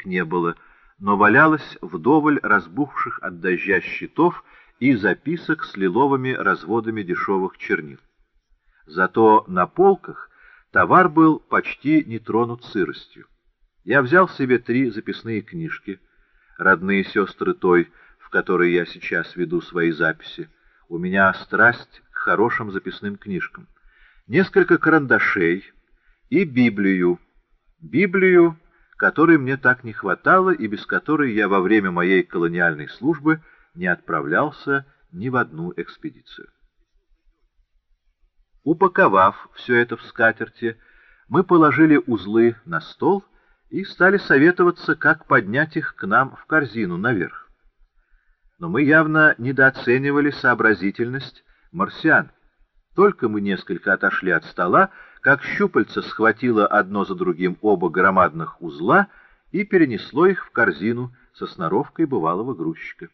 денег не было, но валялось вдоволь разбухших от дождя щитов и записок с лиловыми разводами дешевых чернил. Зато на полках товар был почти не тронут сыростью. Я взял себе три записные книжки, родные сестры той, в которой я сейчас веду свои записи. У меня страсть к хорошим записным книжкам. Несколько карандашей и Библию. Библию, которой мне так не хватало и без которой я во время моей колониальной службы не отправлялся ни в одну экспедицию. Упаковав все это в скатерти, мы положили узлы на стол и стали советоваться, как поднять их к нам в корзину наверх. Но мы явно недооценивали сообразительность марсиан. Только мы несколько отошли от стола, как щупальце схватило одно за другим оба громадных узла и перенесло их в корзину со сноровкой бывалого грузчика.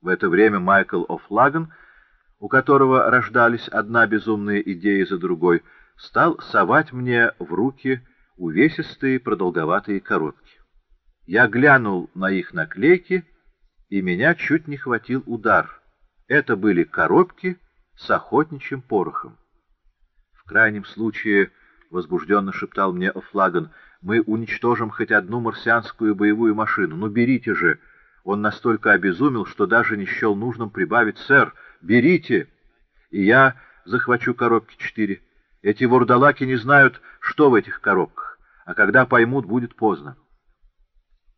В это время Майкл О'Флаган, у которого рождались одна безумная идея за другой, стал совать мне в руки увесистые продолговатые коробки. Я глянул на их наклейки, и меня чуть не хватил удар. Это были коробки с охотничьим порохом. В крайнем случае, — возбужденно шептал мне О'Флаган, — мы уничтожим хоть одну марсианскую боевую машину. Ну, берите же! — он настолько обезумел, что даже не счел нужным прибавить «Сэр, берите!» И я захвачу коробки четыре. Эти вурдалаки не знают, что в этих коробках, а когда поймут, будет поздно.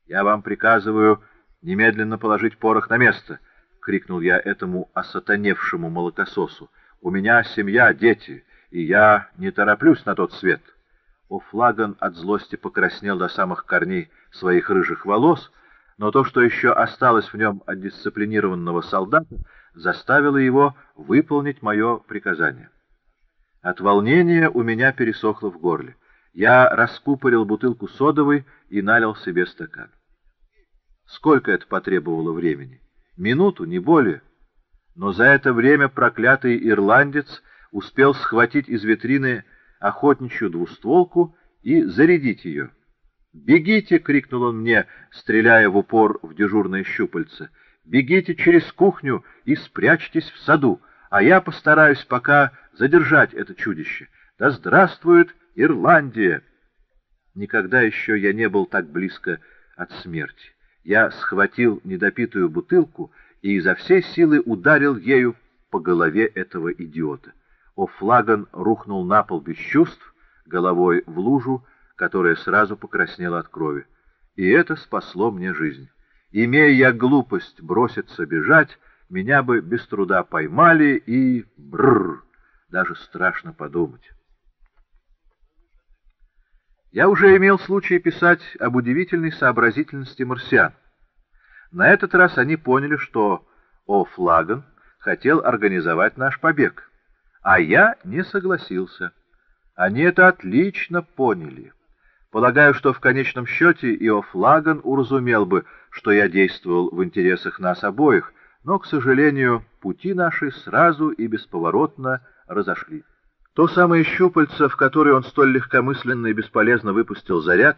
«Я вам приказываю немедленно положить порох на место!» — крикнул я этому осатаневшему молокососу. «У меня семья, дети, и я не тороплюсь на тот свет». О'Флаган от злости покраснел до самых корней своих рыжих волос — но то, что еще осталось в нем от дисциплинированного солдата, заставило его выполнить мое приказание. От волнения у меня пересохло в горле. Я раскупорил бутылку содовой и налил себе стакан. Сколько это потребовало времени? Минуту, не более. Но за это время проклятый ирландец успел схватить из витрины охотничью двустволку и зарядить ее. «Бегите!» — крикнул он мне, стреляя в упор в дежурное щупальце. «Бегите через кухню и спрячьтесь в саду, а я постараюсь пока задержать это чудище. Да здравствует Ирландия!» Никогда еще я не был так близко от смерти. Я схватил недопитую бутылку и изо всей силы ударил ею по голове этого идиота. О'Флаган рухнул на пол без чувств, головой в лужу, которая сразу покраснела от крови. И это спасло мне жизнь. Имея я глупость броситься бежать, меня бы без труда поймали и... Бррр! Даже страшно подумать. Я уже имел случай писать об удивительной сообразительности марсиан. На этот раз они поняли, что О'Флаган хотел организовать наш побег, а я не согласился. Они это отлично поняли. Полагаю, что в конечном счете Иофлаган уразумел бы, что я действовал в интересах нас обоих, но, к сожалению, пути наши сразу и бесповоротно разошли. То самое щупальце, в которое он столь легкомысленно и бесполезно выпустил заряд,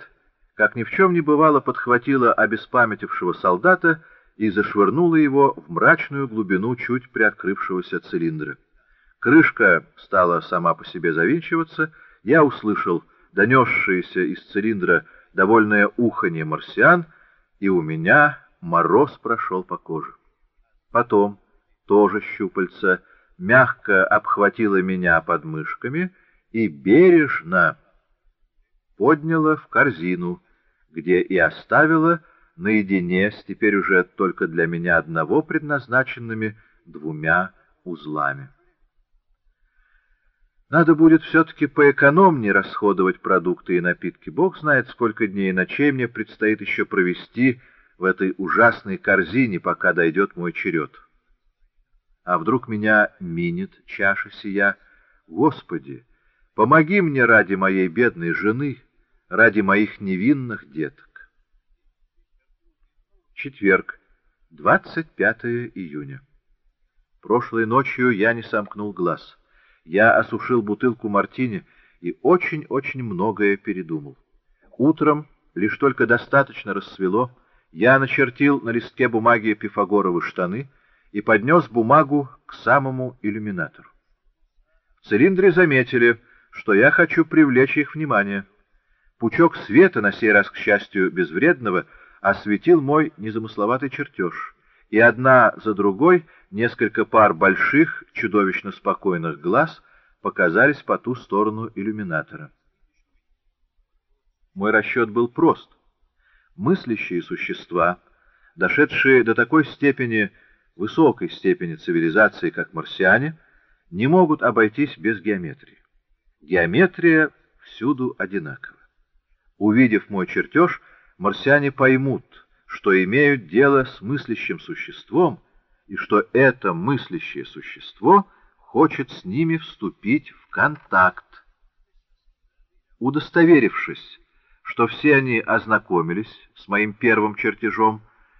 как ни в чем не бывало, подхватило обеспамятившего солдата и зашвырнуло его в мрачную глубину чуть приоткрывшегося цилиндра. Крышка стала сама по себе завинчиваться, я услышал — донесшееся из цилиндра довольное уханье марсиан, и у меня мороз прошел по коже. Потом тоже щупальца мягко обхватило меня подмышками и бережно подняло в корзину, где и оставило наедине с теперь уже только для меня одного предназначенными двумя узлами. Надо будет все-таки поэкономнее расходовать продукты и напитки. Бог знает, сколько дней и ночей мне предстоит еще провести в этой ужасной корзине, пока дойдет мой черед. А вдруг меня минет чаша сия? Господи, помоги мне ради моей бедной жены, ради моих невинных деток. Четверг, 25 июня. Прошлой ночью я не сомкнул глаз. Я осушил бутылку мартини и очень-очень многое передумал. Утром Лишь только достаточно рассвело, я начертил на листке бумаги пифагоровы штаны и поднес бумагу к самому иллюминатору. В цилиндре заметили, что я хочу привлечь их внимание. Пучок света, на сей раз, к счастью, безвредного, осветил мой незамысловатый чертеж, и одна за другой несколько пар больших, чудовищно спокойных глаз показались по ту сторону иллюминатора. Мой расчет был прост. Мыслящие существа, дошедшие до такой степени, высокой степени цивилизации, как марсиане, не могут обойтись без геометрии. Геометрия всюду одинакова. Увидев мой чертеж, марсиане поймут, что имеют дело с мыслящим существом, и что это мыслящее существо хочет с ними вступить в контакт. Удостоверившись, что все они ознакомились с моим первым чертежом,